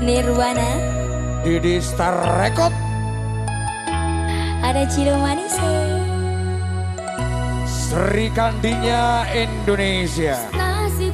Nirwana Didi Star Record. Ada Ciro Manise Sri Kandinya Indonesia. Nasib